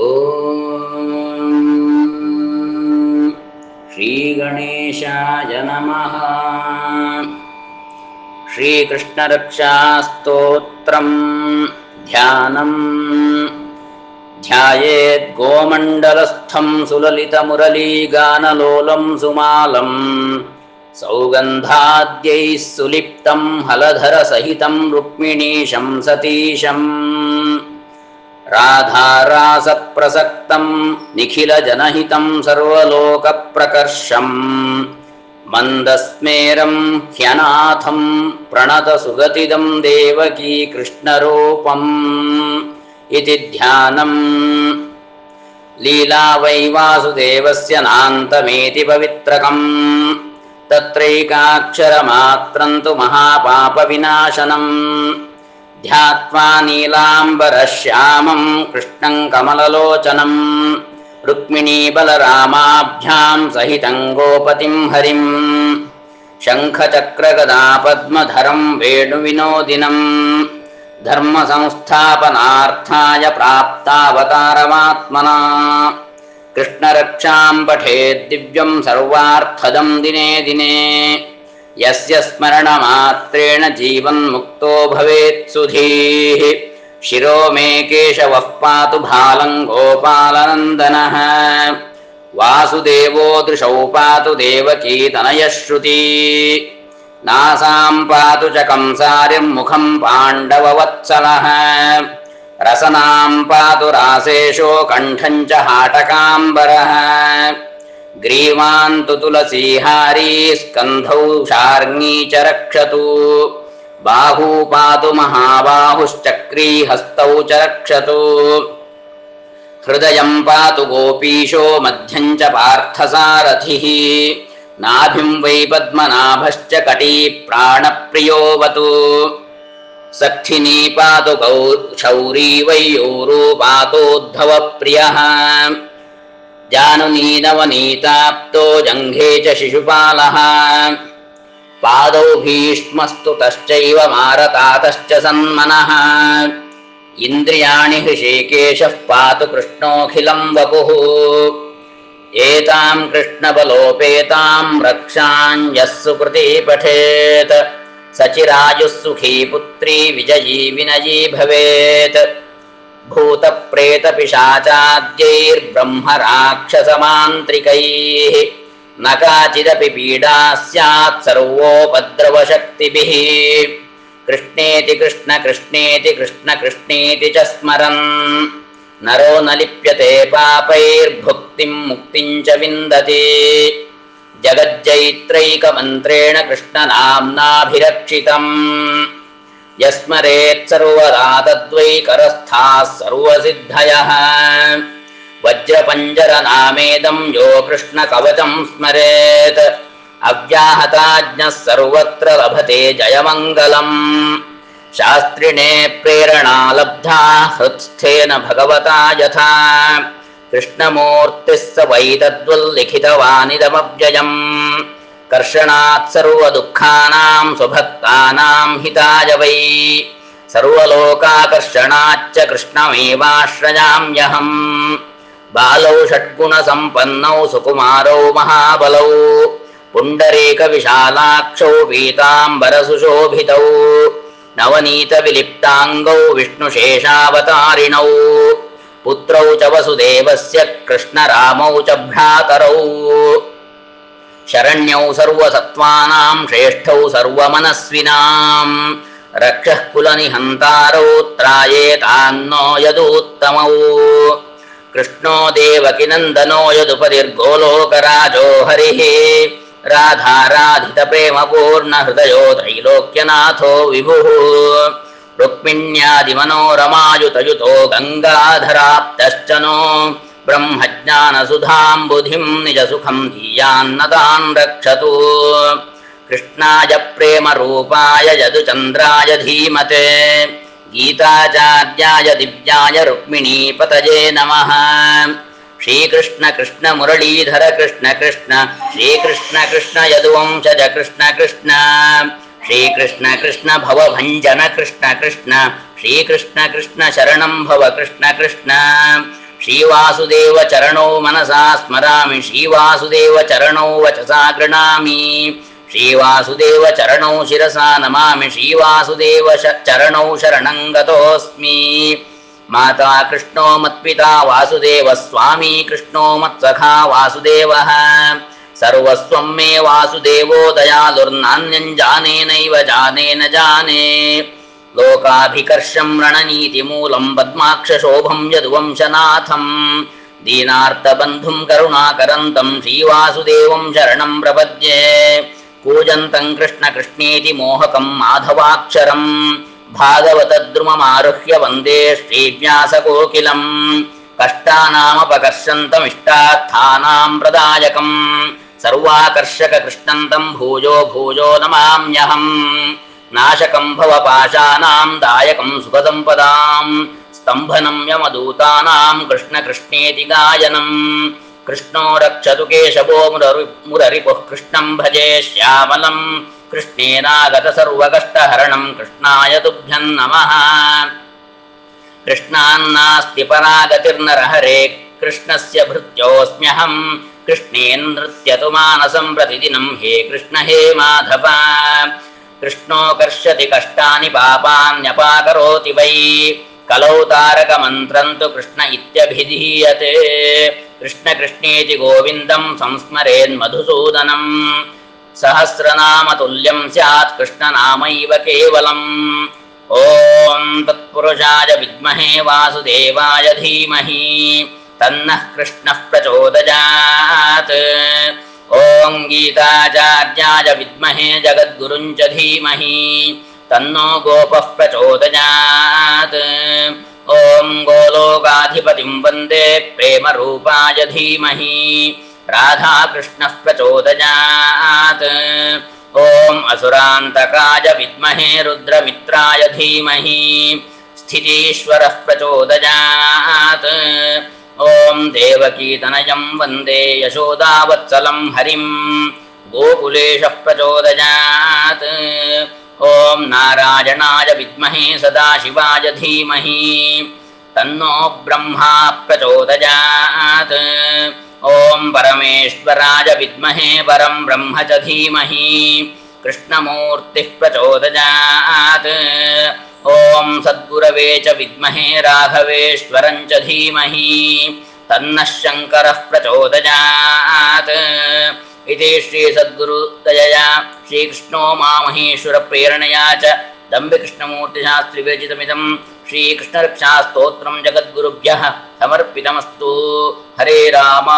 ॐ श्रीगणेशाय नमः। श्रीकृष्णरक्षास्तोत्रम् ध्यानम् ध्यायेत् गोमण्डलस्थं सुललितमुरलीगानलोलं सुमालम् सौगन्धाद्यैः सुलिप्तं हलधरसहितं रुक्मिणीशं सतीशम् राधारासप्रसक्तं निखिलजनहितं सर्वलोकप्रकर्षम् मन्दस्मेरं ह्यनाथं प्रणतसुगतिदं देवकी कृष्णरूपम् इति ध्यानम्। लीला वै वासुदेवस्य नान्तमेति पवित्रकम्। तत्रैकाक्षरमात्रं तु महापापविनाशनम् ध्यात्वा नीलाम्बरश्यामं कृष्णं कमललोचनम् रुक्मिणीबलरामाभ्यां सहितं गोपतिं हरिम् शङ्खचक्रगदापद्मधरं वेणुविनोदिनम् धर्मसंस्थापनार्थाय प्राप्तावतारमात्मना कृष्णरक्षां पठेद्दिव्यं सर्वार्थदं दिने दिने यस्य स्मरणमात्रेण जीवन्मुक्तो भवेत् सुधीः। शिरो मे केशवः पातु भालं गोपालनन्दनः। वासुदेवो दृशौ पातु देवकीतनयः श्रुती नासां पातु च कंसारिर्मुखं पाण्डववत्सलः। रसनां पातु रासेशो कण्ठं च हाटकाम्बरः ग्रीवान्तु तुलसीहारी स्कन्धौ शार्ङ्गी च रक्षतु। बाहू पातु महाबाहुश्चक्री हस्तौ च रक्षतु। हृदयं पातु गोपीशो मध्यं च पार्थसारथिः। नाभिं वै पद्मनाभश्च कटी प्राणप्रियोऽवतु सखिनी पातु गौ शौरी वै योरू पातोद्धवप्रियः जानुनीनवनीताप्तो जङ्घे च शिशुपालः। पादौ भीष्मस्तु तश्चैव मारतातश्च सन्मनः। इन्द्रियाणि हृषीकेशः पातु कृष्णोऽखिलं वपुः। एतां कृष्णबलोपेतां रक्षाञ्यः सुकृती पठेत्। सचिरायुः सुखी पुत्री विजयी विनयी भवेत् भूतप्रेतपिशाचाद्यैर्ब्रह्मराक्षसमान्त्रिकैः। न काचिदपि पीडा स्यात् सर्वोपद्रवशक्तिभिः। कृष्णेति कृष्ण कृष्णेति कृष्ण कृष्णेति च स्मरन्। नरो न लिप्यते पापैर्भुक्तिं मुक्तिं च विन्दति। जगज्जैत्रैकमन्त्रेण कृष्णनाम्नाभिरक्षितम् यस्मरेत् सर्वदा तद्वै करस्थाः सर्वसिद्धयः। वज्रपञ्जरनामेदं यो कृष्णकवचं स्मरेत्। अव्याहताज्ञः सर्वत्र लभते जयमङ्गलम्। शास्त्रिणे प्रेरणा लब्धा हृत्स्थेन भगवता यथा। कृष्णमूर्तिः स वै तद्वल्लिखितवानिदमव्ययम् कर्षणात् सर्वदुःखानां स्वभक्तानां हिताय वै। सर्वलोकाकर्षणाच्च कृष्णमेवाश्रयाम्यहम् बालौ षड्गुणसम्पन्नौ सुकुमारौ महाबलौ। पुण्डरीकविशालाक्षौ पीताम्बरसुशोभितौ। नवनीतविलिप्ताङ्गौ विष्णुशेषावतारिणौ। पुत्रौ च वसुदेवस्य कृष्णरामौ च भ्रातरौ शरण्यौ सर्वसत्त्वानां श्रेष्ठौ सर्वमनस्विनाम्। रक्षः कुलनिहन्तारौ त्रायेतान्नो यदुत्तमौ। कृष्णो देवकिनन्दनो यदुपरिर्गोलोकराजो हरिः राधाराधितप्रेमपूर्णहृदयो त्रैलोक्यनाथो विभुः। रुक्मिण्यादिमनोरमायुतयुतो गङ्गाधराप्तश्च नो ब्रह्मज्ञानसुधाम्बुधिं निजसुखं धियान्नतान् रक्षतु। कृष्णाय प्रेमरूपाय यदुचन्द्राय धीमते। गीताचार्याय दिव्याय रुक्मिणीपतये नमः। श्रीकृष्ण कृष्ण मुरलीधर कृष्ण कृष्ण। श्रीकृष्ण कृष्ण यदुवंशज कृष्ण कृष्ण। श्रीकृष्ण कृष्ण भवभञ्जन कृष्ण कृष्ण। श्रीकृष्ण कृष्ण शरणं भव कृष्ण कृष्ण श्रीवासुदेव चरणौ मनसा स्मरामि श्रीवासुदेव चरणौ वचसा गृणामि। श्रीवासुदेव चरणौ शिरसा नमामि श्रीवासुदेव चरणौ शरणं गतोऽस्मि। माता कृष्णो मत्पिता वासुदेव स्वामी कृष्णो मत्सखा वासुदेवः। सर्वस्वं मे वासुदेवो दयालुर्नान्यं जाने नैव जाने न जाने लोकाभिकर्षं रणनीतिमूलं पद्माक्षशोभं यदुवंशनाथं दीनार्तबन्धुं करुणाकरन्तं श्रीवासुदेवं शरणं प्रपद्ये कूजन्तं कृष्णकृष्णेति मोहकं माधवाक्षरं भागवतद्रुममारुह्य वन्दे श्रीव्यासकोकिलम् कष्टानामपकर्षन्तमिष्टार्थानां प्रदायकम् सर्वाकर्षककृष्णन्तं भूजो भूजो नमाम्यहम् नाशकं भवपाशानां दायकं सुखसम्पदां स्तम्भनं यमदूतानां कृष्णकृष्णेति गायनम् कृष्णो रक्षतु केशवो मुररि मुररिपुः कृष्णं भजे श्यामलं। कृष्णेनागत सर्वकष्टहरणं कृष्णाय तुभ्यं नमः। कृष्णान्नास्ति परागतिर्नरहरे कृष्णस्य भृत्योऽस्म्यहं। कृष्णेन नृत्यतु मानसं प्रतिदिनं हे कृष्ण हे माधव कृष्णो कर्षति कष्टानि पापान्यपाकरोति वै। कलौ तारकमन्त्रं तु कृष्ण इत्यभिधीयते। कृष्ण कृष्णेति गोविन्दं संस्मरेन्मधुसूदनम् सहस्रनामतुल्यं स्यात् कृष्णनामैव केवलम्। ॐ तत्पुरुषाय विद्महे वासुदेवाय धीमहि। तन्नः कृष्णः प्रचोदयात् ॐ गीताचार्याय विद्महे जगद्गुरुञ्च धीमहि तन्नो गोपः प्रचोदयात्। ॐ गोलोकाधिपतिं वन्दे प्रेमरूपाय धीमहि राधाकृष्णः प्रचोदयात्। ॐ असुरान्तकाय विद्महे रुद्रमित्राय धीमहि स्थितीश्वरः प्रचोदयात् ॐ देवकीतनयं वंदे यशोदावत्सलं हरिं। गोकुलेशः प्रचोदयात्। ॐ नारायणाय विद्महे सदाशिवाय धीमहि। तन्नो ब्रह्मा प्रचोदयात्। ॐ परमेश्वराय विद्महे परं ब्रह्म च धीमहि। कृष्णमूर्तिः प्रचोदयात्। ॐ सद्गुरवे च विद्महे राघवेश्वरं च धीमहि तन्नः शङ्करः प्रचोदयात्। इति श्रीसद्गुरुदयया श्रीकृष्णो मामहेश्वरप्रेरणया च दम्बिकृष्णमूर्तिशास्त्रिविरचितमिदं श्रीकृष्णरक्षास्तोत्रं जगद्गुरुभ्यः समर्पितमस्तु। हरे राम